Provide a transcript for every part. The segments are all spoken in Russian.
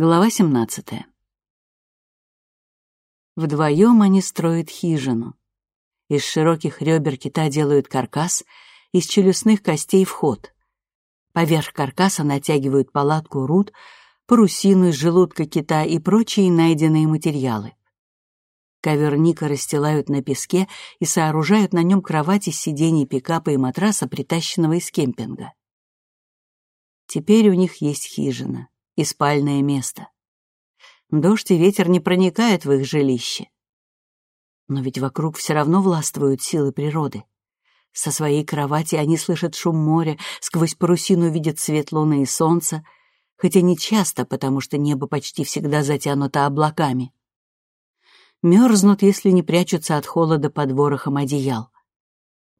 Глава 17. Вдвоем они строят хижину. Из широких ребер кита делают каркас, из челюстных костей вход. Поверх каркаса натягивают палатку руд, парусину из желудка кита и прочие найденные материалы. Ковер Ника расстилают на песке и сооружают на нем кровать из сидений пикапа и матраса, притащенного из кемпинга. Теперь у них есть хижина и спальное место. Дождь и ветер не проникают в их жилище. Но ведь вокруг все равно властвуют силы природы. Со своей кровати они слышат шум моря, сквозь парусину видят свет луны и солнца, хотя не часто, потому что небо почти всегда затянуто облаками. Мерзнут, если не прячутся от холода под ворохом одеял.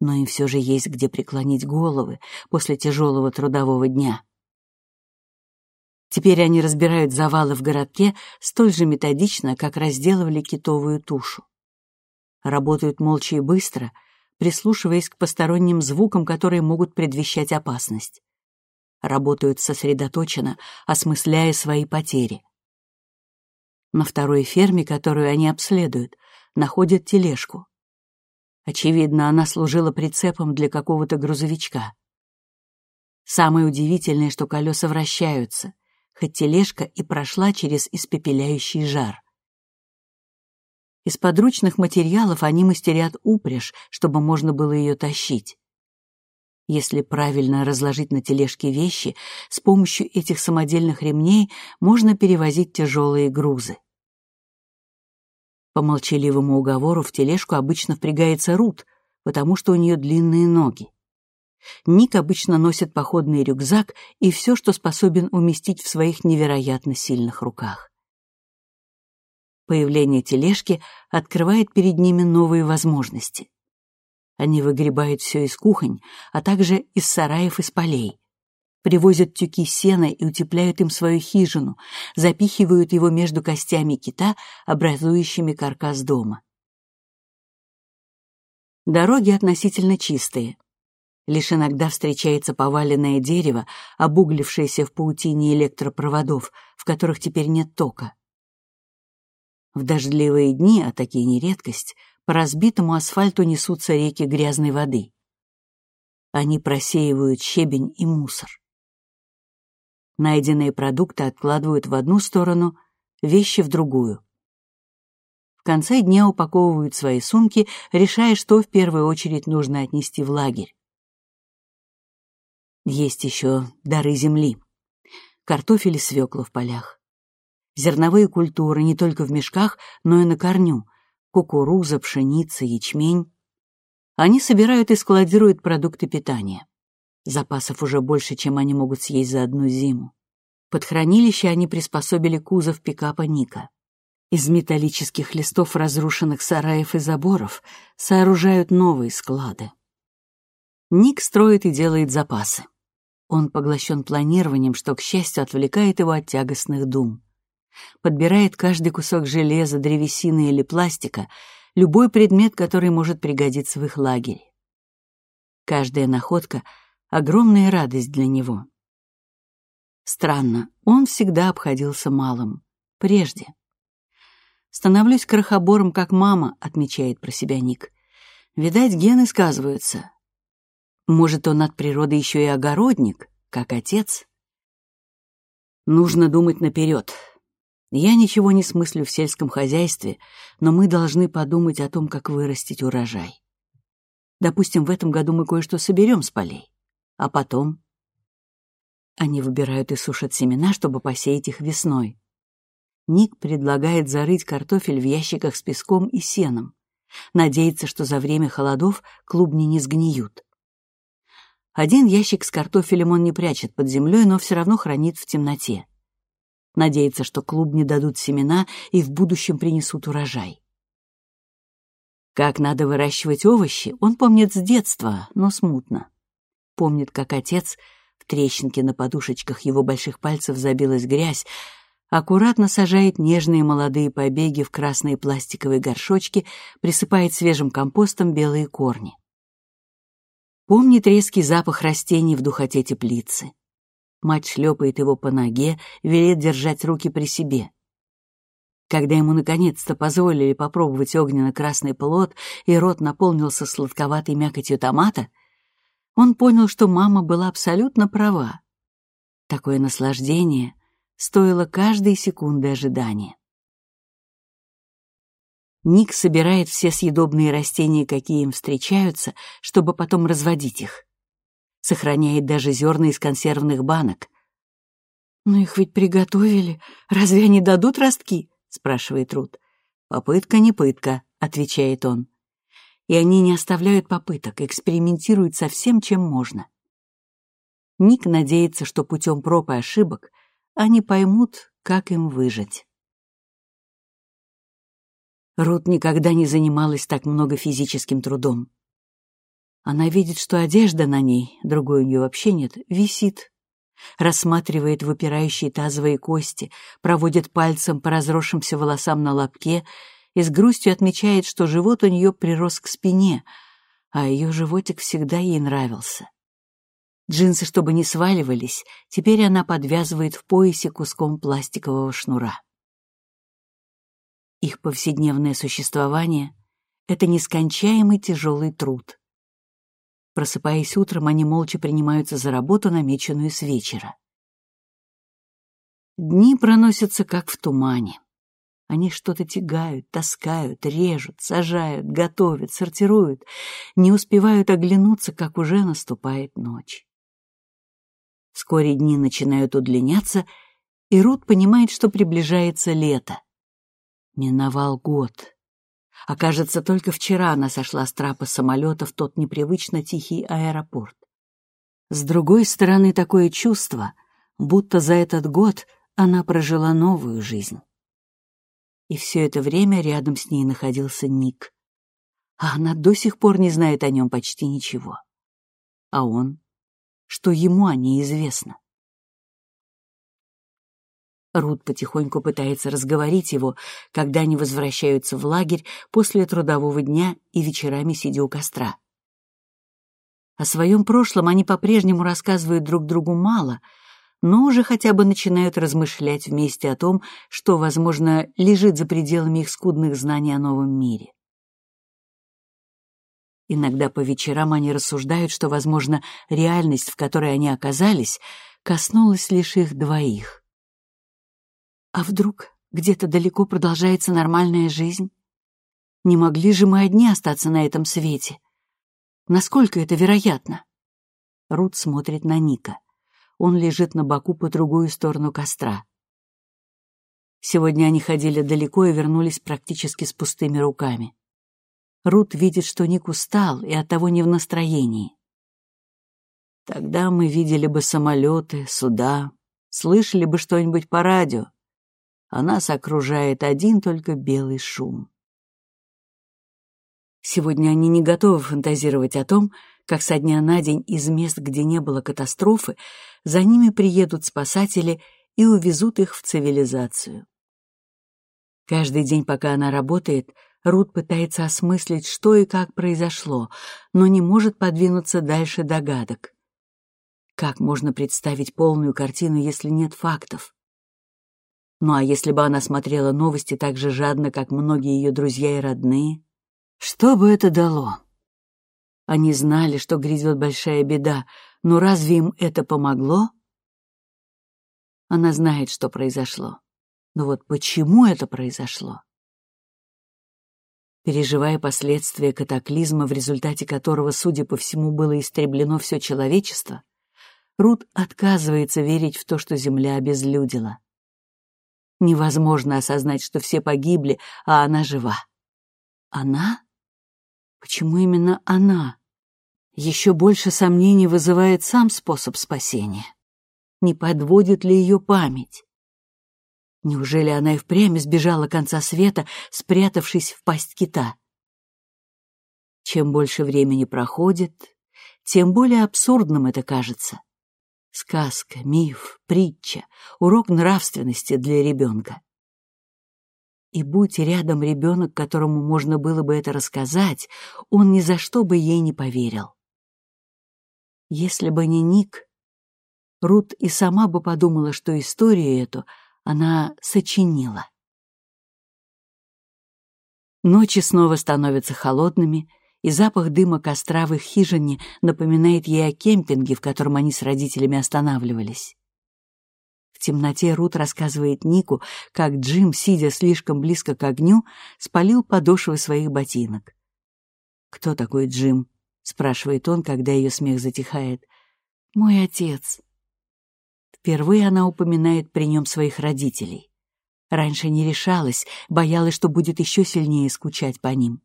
Но им все же есть где преклонить головы после тяжелого трудового дня. Теперь они разбирают завалы в городке столь же методично, как разделывали китовую тушу. Работают молча и быстро, прислушиваясь к посторонним звукам, которые могут предвещать опасность. Работают сосредоточенно, осмысляя свои потери. На второй ферме, которую они обследуют, находят тележку. Очевидно, она служила прицепом для какого-то грузовичка. Самое удивительное, что колеса вращаются — хоть тележка и прошла через испепеляющий жар. Из подручных материалов они мастерят упряжь, чтобы можно было ее тащить. Если правильно разложить на тележке вещи, с помощью этих самодельных ремней можно перевозить тяжелые грузы. По молчаливому уговору в тележку обычно впрягается Рут, потому что у нее длинные ноги. Ник обычно носит походный рюкзак и все, что способен уместить в своих невероятно сильных руках. Появление тележки открывает перед ними новые возможности. Они выгребают все из кухонь, а также из сараев и с полей. Привозят тюки сена и утепляют им свою хижину, запихивают его между костями кита, образующими каркас дома. Дороги относительно чистые. Лишь иногда встречается поваленное дерево, обуглившееся в паутине электропроводов, в которых теперь нет тока. В дождливые дни, а такие не редкость, по разбитому асфальту несутся реки грязной воды. Они просеивают щебень и мусор. Найденные продукты откладывают в одну сторону, вещи в другую. В конце дня упаковывают свои сумки, решая, что в первую очередь нужно отнести в лагерь. Есть еще дары земли. Картофель и свекла в полях. Зерновые культуры не только в мешках, но и на корню. Кукуруза, пшеница, ячмень. Они собирают и складируют продукты питания. Запасов уже больше, чем они могут съесть за одну зиму. Под хранилище они приспособили кузов пикапа Ника. Из металлических листов разрушенных сараев и заборов сооружают новые склады. Ник строит и делает запасы. Он поглощен планированием, что, к счастью, отвлекает его от тягостных дум. Подбирает каждый кусок железа, древесины или пластика, любой предмет, который может пригодиться в их лагере. Каждая находка — огромная радость для него. Странно, он всегда обходился малым. Прежде. «Становлюсь крохобором, как мама», — отмечает про себя Ник. «Видать, гены сказываются. Может, он от природы еще и огородник, как отец? Нужно думать наперед. Я ничего не смыслю в сельском хозяйстве, но мы должны подумать о том, как вырастить урожай. Допустим, в этом году мы кое-что соберем с полей. А потом... Они выбирают и сушат семена, чтобы посеять их весной. Ник предлагает зарыть картофель в ящиках с песком и сеном. Надеется, что за время холодов клубни не сгниют. Один ящик с картофелем он не прячет под землей, но все равно хранит в темноте. Надеется, что клубни дадут семена и в будущем принесут урожай. Как надо выращивать овощи, он помнит с детства, но смутно. Помнит, как отец, в трещинке на подушечках его больших пальцев забилась грязь, аккуратно сажает нежные молодые побеги в красные пластиковые горшочки, присыпает свежим компостом белые корни. Помнит резкий запах растений в духоте теплицы. Мать шлепает его по ноге, велит держать руки при себе. Когда ему наконец-то позволили попробовать огненно-красный плод и рот наполнился сладковатой мякотью томата, он понял, что мама была абсолютно права. Такое наслаждение стоило каждой секунды ожидания. Ник собирает все съедобные растения, какие им встречаются, чтобы потом разводить их. Сохраняет даже зерна из консервных банок. «Но их ведь приготовили. Разве они дадут ростки?» — спрашивает Рут. «Попытка не пытка», — отвечает он. И они не оставляют попыток, экспериментируют со всем, чем можно. Ник надеется, что путем проб и ошибок они поймут, как им выжить. Рут никогда не занималась так много физическим трудом. Она видит, что одежда на ней, другой у нее вообще нет, висит рассматривает выпирающие тазовые кости, проводит пальцем по разросшимся волосам на лобке и с грустью отмечает, что живот у нее прирос к спине, а ее животик всегда ей нравился. Джинсы, чтобы не сваливались, теперь она подвязывает в поясе куском пластикового шнура. Их повседневное существование — это нескончаемый тяжелый труд. Просыпаясь утром, они молча принимаются за работу, намеченную с вечера. Дни проносятся, как в тумане. Они что-то тягают, таскают, режут, сажают, готовят, сортируют, не успевают оглянуться, как уже наступает ночь. Вскоре дни начинают удлиняться, и Рут понимает, что приближается лето. Миновал год. Окажется, только вчера она сошла с трапа самолета в тот непривычно тихий аэропорт. С другой стороны, такое чувство, будто за этот год она прожила новую жизнь. И все это время рядом с ней находился Ник. А она до сих пор не знает о нем почти ничего. А он? Что ему о ней известно? Рут потихоньку пытается разговорить его, когда они возвращаются в лагерь после трудового дня и вечерами сидя у костра. О своем прошлом они по-прежнему рассказывают друг другу мало, но уже хотя бы начинают размышлять вместе о том, что, возможно, лежит за пределами их скудных знаний о новом мире. Иногда по вечерам они рассуждают, что, возможно, реальность, в которой они оказались, коснулась лишь их двоих. А вдруг где-то далеко продолжается нормальная жизнь? Не могли же мы одни остаться на этом свете? Насколько это вероятно? Рут смотрит на Ника. Он лежит на боку по другую сторону костра. Сегодня они ходили далеко и вернулись практически с пустыми руками. Рут видит, что Ник устал и оттого не в настроении. Тогда мы видели бы самолеты, суда, слышали бы что-нибудь по радио, а нас окружает один только белый шум. Сегодня они не готовы фантазировать о том, как со дня на день из мест, где не было катастрофы, за ними приедут спасатели и увезут их в цивилизацию. Каждый день, пока она работает, Рут пытается осмыслить, что и как произошло, но не может подвинуться дальше догадок. Как можно представить полную картину, если нет фактов? Ну а если бы она смотрела новости так же жадно, как многие ее друзья и родные, что бы это дало? Они знали, что грядет большая беда, но разве им это помогло? Она знает, что произошло. Но вот почему это произошло? Переживая последствия катаклизма, в результате которого, судя по всему, было истреблено все человечество, Рут отказывается верить в то, что Земля обезлюдила. Невозможно осознать, что все погибли, а она жива. Она? Почему именно она? Еще больше сомнений вызывает сам способ спасения. Не подводит ли ее память? Неужели она и впрямь избежала конца света, спрятавшись в пасть кита? Чем больше времени проходит, тем более абсурдным это кажется. Сказка, миф, притча, урок нравственности для ребенка. И будь рядом ребенок, которому можно было бы это рассказать, он ни за что бы ей не поверил. Если бы не Ник, Рут и сама бы подумала, что историю эту она сочинила. Ночи снова становятся холодными, и запах дыма костра в их хижине напоминает ей о кемпинге, в котором они с родителями останавливались. В темноте Рут рассказывает Нику, как Джим, сидя слишком близко к огню, спалил подошвы своих ботинок. «Кто такой Джим?» — спрашивает он, когда ее смех затихает. «Мой отец». Впервые она упоминает при нем своих родителей. Раньше не решалась, боялась, что будет еще сильнее скучать по ним.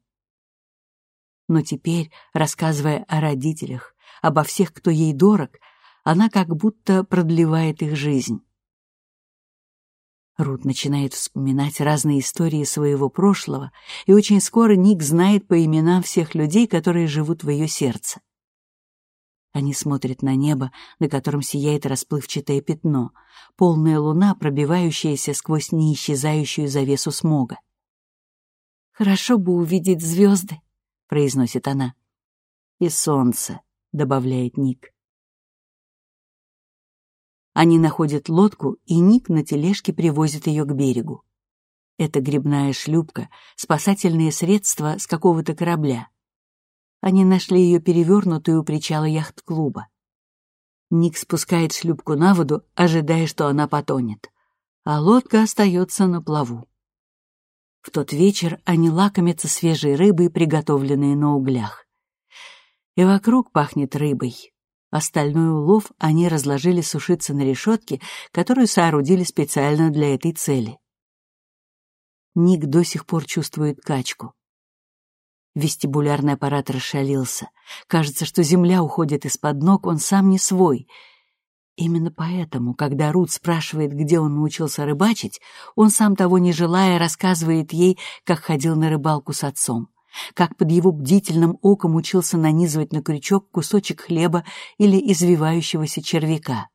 Но теперь, рассказывая о родителях, обо всех, кто ей дорог, она как будто продлевает их жизнь. Рут начинает вспоминать разные истории своего прошлого, и очень скоро Ник знает по именам всех людей, которые живут в ее сердце. Они смотрят на небо, на котором сияет расплывчатое пятно, полная луна, пробивающаяся сквозь неисчезающую завесу смога. «Хорошо бы увидеть звезды», — произносит она. «И солнце», — добавляет Ник. Они находят лодку, и Ник на тележке привозит ее к берегу. Это грибная шлюпка, спасательные средства с какого-то корабля. Они нашли ее перевернутую у причала яхт-клуба. Ник спускает шлюпку на воду, ожидая, что она потонет, а лодка остается на плаву. В тот вечер они лакомятся свежей рыбой, приготовленной на углях. И вокруг пахнет рыбой. Остальной улов они разложили сушиться на решетке, которую соорудили специально для этой цели. Ник до сих пор чувствует качку. Вестибулярный аппарат расшалился. Кажется, что земля уходит из-под ног, он сам не свой. Именно поэтому, когда Рут спрашивает, где он научился рыбачить, он сам того не желая рассказывает ей, как ходил на рыбалку с отцом, как под его бдительным оком учился нанизывать на крючок кусочек хлеба или извивающегося червяка.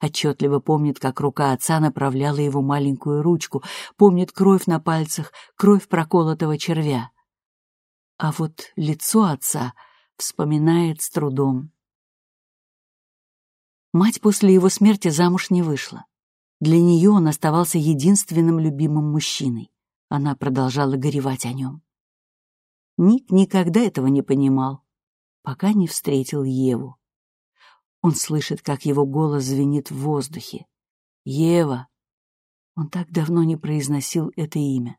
Отчетливо помнит, как рука отца направляла его маленькую ручку, помнит кровь на пальцах, кровь проколотого червя. А вот лицо отца вспоминает с трудом. Мать после его смерти замуж не вышла. Для нее он оставался единственным любимым мужчиной. Она продолжала горевать о нем. Ник никогда этого не понимал, пока не встретил Еву. Он слышит, как его голос звенит в воздухе. «Ева!» Он так давно не произносил это имя.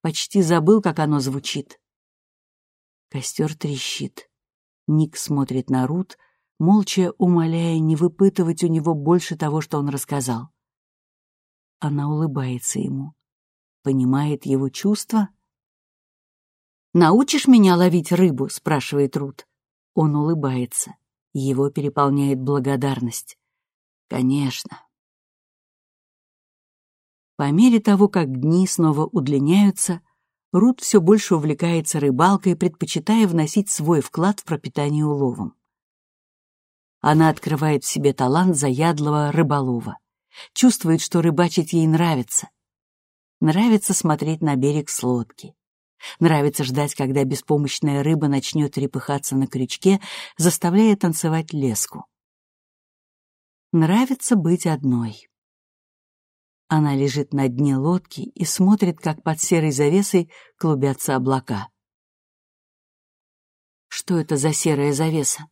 Почти забыл, как оно звучит. Костер трещит. Ник смотрит на Рут, молча умоляя не выпытывать у него больше того, что он рассказал. Она улыбается ему, понимает его чувства. «Научишь меня ловить рыбу?» — спрашивает Рут. Он улыбается. Его переполняет благодарность. «Конечно». По мере того, как дни снова удлиняются, Рут все больше увлекается рыбалкой, предпочитая вносить свой вклад в пропитание уловом. Она открывает в себе талант заядлого рыболова. Чувствует, что рыбачить ей нравится. Нравится смотреть на берег с лодки. Нравится ждать, когда беспомощная рыба начнет репыхаться на крючке, заставляя танцевать леску. Нравится быть одной. Она лежит на дне лодки и смотрит, как под серой завесой клубятся облака. Что это за серая завеса?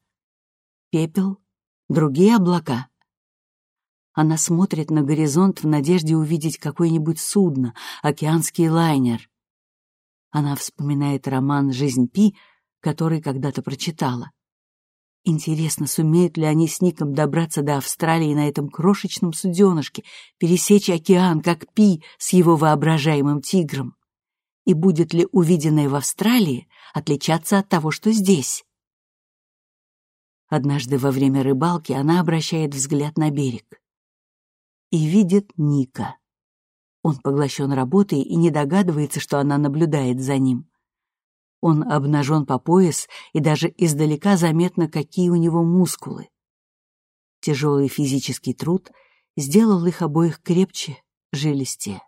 Пепел? Другие облака? Она смотрит на горизонт в надежде увидеть какое-нибудь судно, океанский лайнер. Она вспоминает роман «Жизнь Пи», который когда-то прочитала. Интересно, сумеют ли они с Ником добраться до Австралии на этом крошечном суденышке, пересечь океан, как Пи с его воображаемым тигром? И будет ли увиденное в Австралии отличаться от того, что здесь? Однажды во время рыбалки она обращает взгляд на берег и видит Ника. Он поглощен работой и не догадывается, что она наблюдает за ним. Он обнажен по пояс, и даже издалека заметно, какие у него мускулы. Тяжелый физический труд сделал их обоих крепче, жилистее.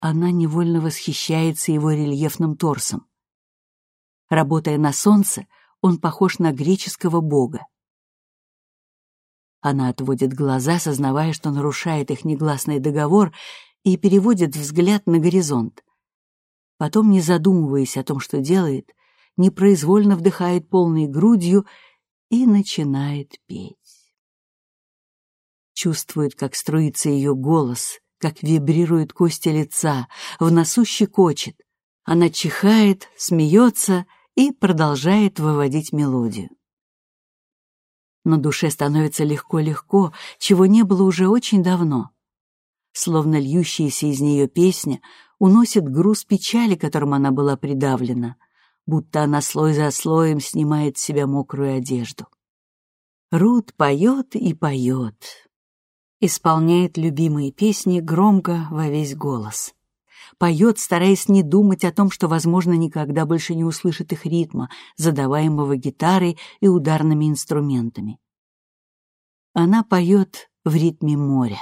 Она невольно восхищается его рельефным торсом. Работая на солнце, он похож на греческого бога. Она отводит глаза, сознавая, что нарушает их негласный договор, и переводит взгляд на горизонт. Потом, не задумываясь о том, что делает, непроизвольно вдыхает полной грудью и начинает петь. Чувствует, как струится ее голос, как вибрируют кости лица, в носу щекочет. Она чихает, смеется и продолжает выводить мелодию. На душе становится легко-легко, чего не было уже очень давно. Словно льющаяся из нее песня уносит груз печали, которым она была придавлена, будто она слой за слоем снимает с себя мокрую одежду. Рут поет и поет, исполняет любимые песни громко во весь голос. Поет, стараясь не думать о том, что, возможно, никогда больше не услышит их ритма, задаваемого гитарой и ударными инструментами. Она поет в ритме моря.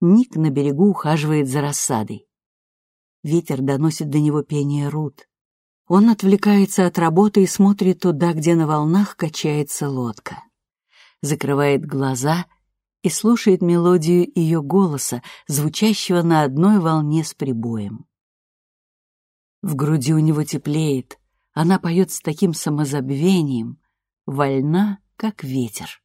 Ник на берегу ухаживает за рассадой. Ветер доносит до него пение Рут. Он отвлекается от работы и смотрит туда, где на волнах качается лодка закрывает глаза и слушает мелодию ее голоса, звучащего на одной волне с прибоем. В груди у него теплеет, она поет с таким самозабвением, вольна, как ветер.